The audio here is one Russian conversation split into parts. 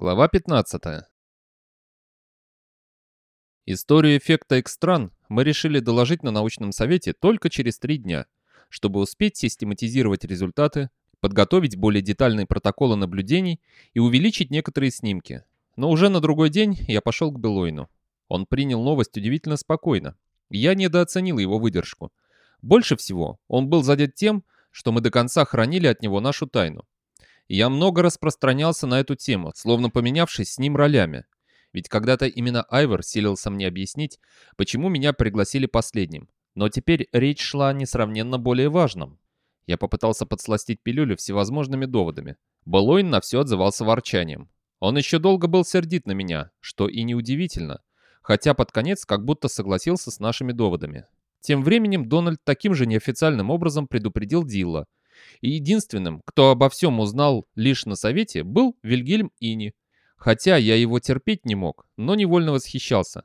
Глава 15. Историю эффекта экстран мы решили доложить на научном совете только через три дня, чтобы успеть систематизировать результаты, подготовить более детальные протоколы наблюдений и увеличить некоторые снимки. Но уже на другой день я пошел к Белойну. Он принял новость удивительно спокойно. Я недооценил его выдержку. Больше всего он был задет тем, что мы до конца хранили от него нашу тайну. Я много распространялся на эту тему, словно поменявшись с ним ролями. Ведь когда-то именно Айвор силился мне объяснить, почему меня пригласили последним. Но теперь речь шла о несравненно более важном. Я попытался подсластить пилюлю всевозможными доводами. Болойн на все отзывался ворчанием. Он еще долго был сердит на меня, что и неудивительно, хотя под конец как будто согласился с нашими доводами. Тем временем Дональд таким же неофициальным образом предупредил Дилла, и единственным, кто обо всем узнал лишь на совете, был Вильгельм Ини. Хотя я его терпеть не мог, но невольно восхищался.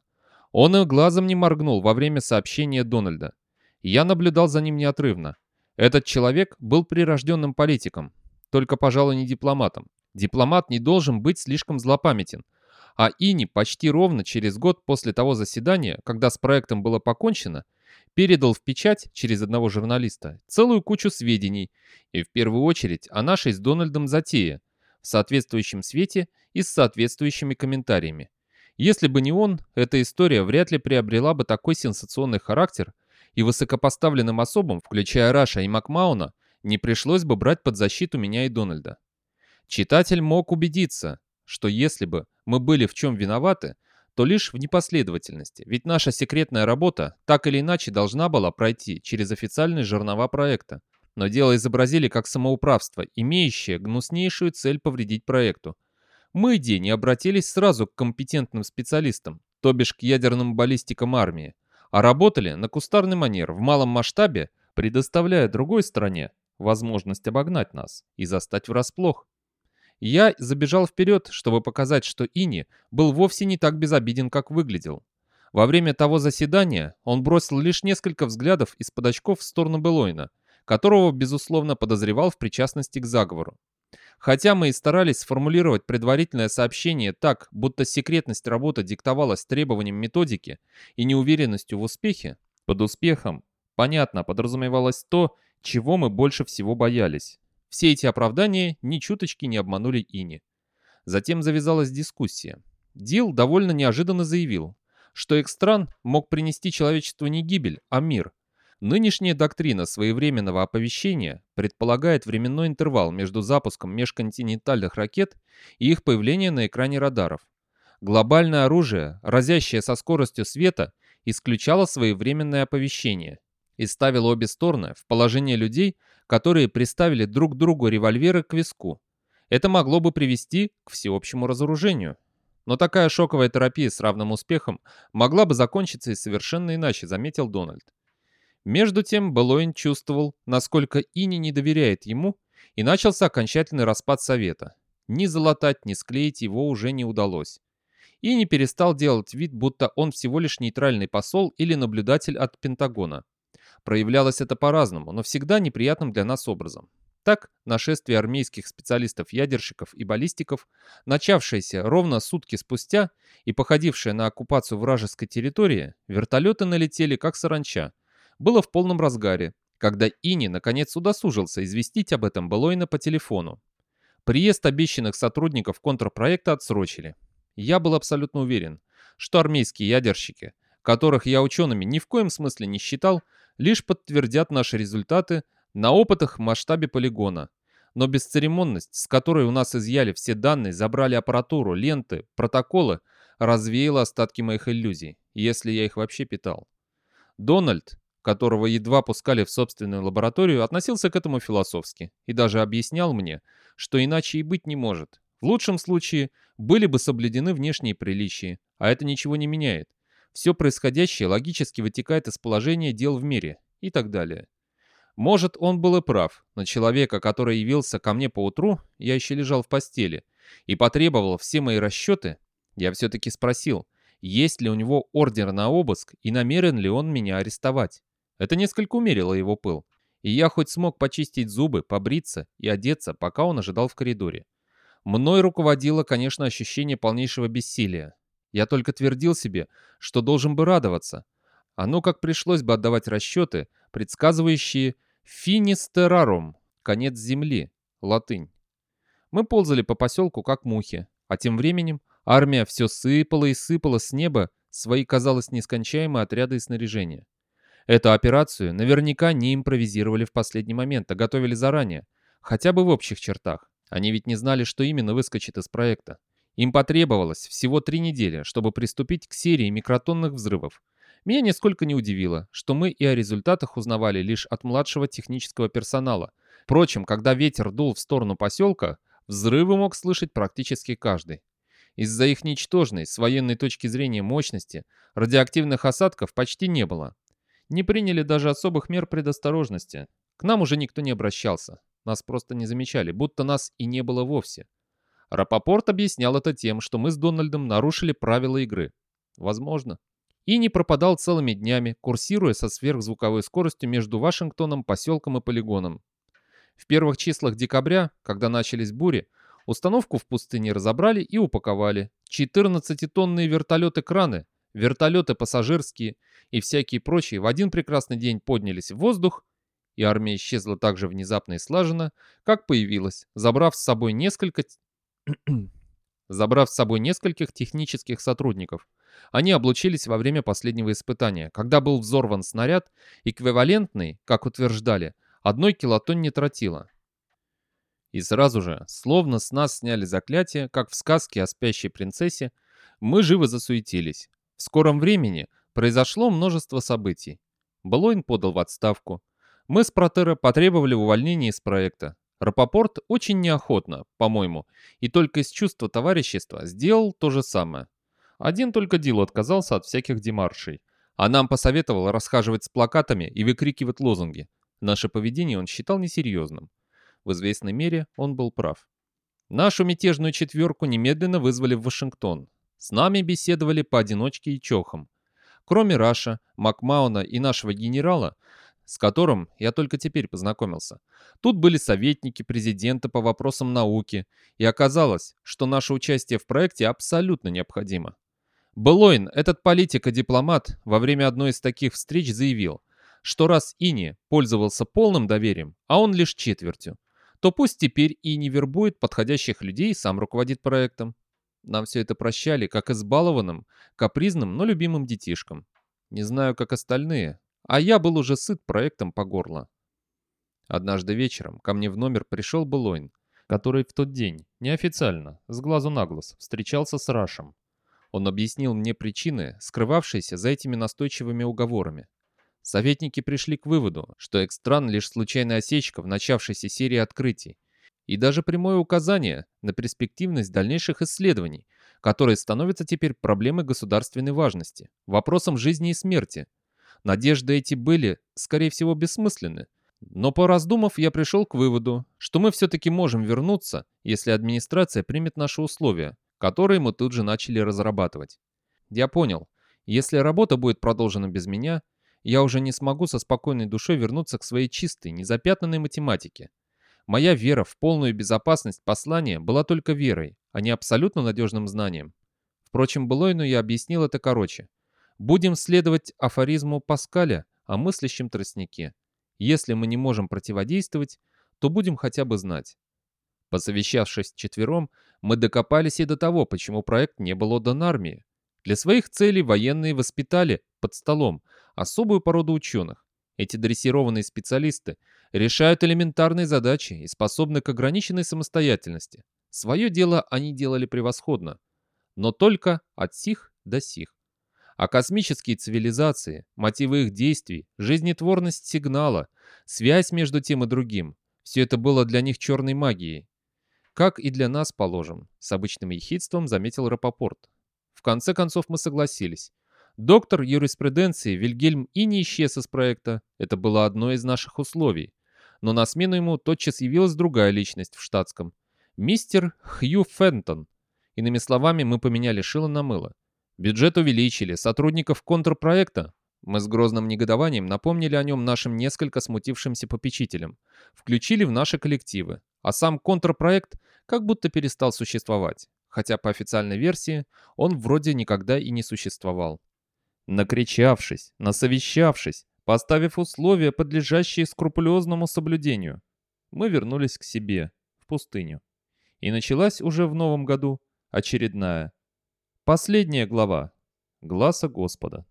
Он и глазом не моргнул во время сообщения Дональда. Я наблюдал за ним неотрывно. Этот человек был прирожденным политиком, только, пожалуй, не дипломатом. Дипломат не должен быть слишком злопамятен. А Ини почти ровно через год после того заседания, когда с проектом было покончено, передал в печать через одного журналиста целую кучу сведений, и в первую очередь о нашей с Дональдом затее, в соответствующем свете и с соответствующими комментариями. Если бы не он, эта история вряд ли приобрела бы такой сенсационный характер, и высокопоставленным особам, включая Раша и Макмауна, не пришлось бы брать под защиту меня и Дональда. Читатель мог убедиться, что если бы мы были в чем виноваты, то лишь в непоследовательности, ведь наша секретная работа так или иначе должна была пройти через официальные жернова проекта. Но дело изобразили как самоуправство, имеющее гнуснейшую цель повредить проекту. Мы, Ди, не обратились сразу к компетентным специалистам, то бишь к ядерным баллистикам армии, а работали на кустарный манер в малом масштабе, предоставляя другой стороне возможность обогнать нас и застать врасплох. Я забежал вперед, чтобы показать, что Ини был вовсе не так безобиден, как выглядел. Во время того заседания он бросил лишь несколько взглядов из-под очков в сторону Белойна, которого, безусловно, подозревал в причастности к заговору. Хотя мы и старались сформулировать предварительное сообщение так, будто секретность работы диктовалась требованием методики и неуверенностью в успехе, под успехом, понятно, подразумевалось то, чего мы больше всего боялись. Все эти оправдания ни чуточки не обманули Ини. Затем завязалась дискуссия. Дил довольно неожиданно заявил, что Экстран мог принести человечеству не гибель, а мир. Нынешняя доктрина своевременного оповещения предполагает временной интервал между запуском межконтинентальных ракет и их появлением на экране радаров. Глобальное оружие, разящее со скоростью света, исключало своевременное оповещение и ставило обе стороны в положение людей, которые приставили друг другу револьверы к виску. Это могло бы привести к всеобщему разоружению. Но такая шоковая терапия с равным успехом могла бы закончиться и совершенно иначе, заметил Дональд. Между тем Белоин чувствовал, насколько Ини не доверяет ему, и начался окончательный распад совета. Ни залатать, ни склеить его уже не удалось. И не перестал делать вид, будто он всего лишь нейтральный посол или наблюдатель от Пентагона. Проявлялось это по-разному, но всегда неприятным для нас образом. Так, нашествие армейских специалистов-ядерщиков и баллистиков, начавшееся ровно сутки спустя и походившее на оккупацию вражеской территории, вертолеты налетели как саранча, было в полном разгаре, когда Ини наконец удосужился известить об этом Белойна по телефону. Приезд обещанных сотрудников контрпроекта отсрочили. Я был абсолютно уверен, что армейские ядерщики, которых я учеными ни в коем смысле не считал, лишь подтвердят наши результаты на опытах в масштабе полигона. Но бесцеремонность, с которой у нас изъяли все данные, забрали аппаратуру, ленты, протоколы, развеяла остатки моих иллюзий, если я их вообще питал. Дональд, которого едва пускали в собственную лабораторию, относился к этому философски и даже объяснял мне, что иначе и быть не может. В лучшем случае были бы соблюдены внешние приличия, а это ничего не меняет. Все происходящее логически вытекает из положения дел в мире и так далее. Может, он был и прав, но человека, который явился ко мне поутру, я еще лежал в постели, и потребовал все мои расчеты, я все-таки спросил, есть ли у него ордер на обыск и намерен ли он меня арестовать. Это несколько умерило его пыл, и я хоть смог почистить зубы, побриться и одеться, пока он ожидал в коридоре. Мной руководило, конечно, ощущение полнейшего бессилия. Я только твердил себе, что должен бы радоваться. А ну как пришлось бы отдавать расчеты, предсказывающие «финистерарум» — конец земли, латынь. Мы ползали по поселку, как мухи, а тем временем армия все сыпала и сыпала с неба свои, казалось, нескончаемые отряды и снаряжения. Эту операцию наверняка не импровизировали в последний момент, а готовили заранее, хотя бы в общих чертах. Они ведь не знали, что именно выскочит из проекта. Им потребовалось всего три недели, чтобы приступить к серии микротонных взрывов. Меня нисколько не удивило, что мы и о результатах узнавали лишь от младшего технического персонала. Впрочем, когда ветер дул в сторону поселка, взрывы мог слышать практически каждый. Из-за их ничтожной, с военной точки зрения мощности, радиоактивных осадков почти не было. Не приняли даже особых мер предосторожности. К нам уже никто не обращался. Нас просто не замечали, будто нас и не было вовсе. Рапопорт объяснял это тем, что мы с Дональдом нарушили правила игры. Возможно. И не пропадал целыми днями, курсируя со сверхзвуковой скоростью между Вашингтоном, поселком и полигоном. В первых числах декабря, когда начались бури, установку в пустыне разобрали и упаковали. 14-тонные вертолеты-краны, вертолеты пассажирские и всякие прочие в один прекрасный день поднялись в воздух, и армия исчезла так же внезапно и слаженно, как появилась, забрав с собой несколько... забрав с собой нескольких технических сотрудников. Они облучились во время последнего испытания, когда был взорван снаряд, эквивалентный, как утверждали, одной килотонне тротила. И сразу же, словно с нас сняли заклятие, как в сказке о спящей принцессе, мы живо засуетились. В скором времени произошло множество событий. Блойн подал в отставку. Мы с Протера потребовали увольнения из проекта. Рапопорт очень неохотно, по-моему, и только из чувства товарищества сделал то же самое. Один только Дил отказался от всяких демаршей, а нам посоветовал расхаживать с плакатами и выкрикивать лозунги. Наше поведение он считал несерьезным. В известной мере он был прав. Нашу мятежную четверку немедленно вызвали в Вашингтон. С нами беседовали поодиночке и чохом. Кроме Раша, Макмауна и нашего генерала, с которым я только теперь познакомился. Тут были советники президента по вопросам науки, и оказалось, что наше участие в проекте абсолютно необходимо. Белойн, этот политик и дипломат, во время одной из таких встреч заявил, что раз Ини пользовался полным доверием, а он лишь четвертью, то пусть теперь и не вербует подходящих людей и сам руководит проектом. Нам все это прощали, как избалованным, капризным, но любимым детишкам. Не знаю, как остальные, а я был уже сыт проектом по горло. Однажды вечером ко мне в номер пришел Белойн, который в тот день, неофициально, с глазу на глаз, встречался с Рашем. Он объяснил мне причины, скрывавшиеся за этими настойчивыми уговорами. Советники пришли к выводу, что экстран лишь случайная осечка в начавшейся серии открытий, и даже прямое указание на перспективность дальнейших исследований, которые становятся теперь проблемой государственной важности, вопросом жизни и смерти. Надежды эти были, скорее всего, бессмысленны, но пораздумав, я пришел к выводу, что мы все-таки можем вернуться, если администрация примет наши условия, которые мы тут же начали разрабатывать. Я понял, если работа будет продолжена без меня, я уже не смогу со спокойной душой вернуться к своей чистой, незапятнанной математике. Моя вера в полную безопасность послания была только верой, а не абсолютно надежным знанием. Впрочем, Блойну я объяснил это короче. Будем следовать афоризму Паскаля о мыслящем тростнике. Если мы не можем противодействовать, то будем хотя бы знать. Посовещавшись четвером, мы докопались и до того, почему проект не был отдан армии. Для своих целей военные воспитали под столом особую породу ученых. Эти дрессированные специалисты решают элементарные задачи и способны к ограниченной самостоятельности. Свое дело они делали превосходно, но только от сих до сих. А космические цивилизации, мотивы их действий, жизнетворность сигнала, связь между тем и другим – все это было для них черной магией. Как и для нас, положим, с обычным ехидством заметил Рапопорт. В конце концов мы согласились. Доктор юриспруденции Вильгельм и не исчез из проекта. Это было одно из наших условий. Но на смену ему тотчас явилась другая личность в штатском. Мистер Хью Фентон. Иными словами, мы поменяли шило на мыло. Бюджет увеличили, сотрудников контрпроекта. Мы с грозным негодованием напомнили о нем нашим несколько смутившимся попечителям. Включили в наши коллективы. А сам контрпроект, как будто перестал существовать, хотя по официальной версии он вроде никогда и не существовал. Накричавшись, насовещавшись, поставив условия, подлежащие скрупулезному соблюдению, мы вернулись к себе, в пустыню. И началась уже в новом году очередная, последняя глава Гласа Господа.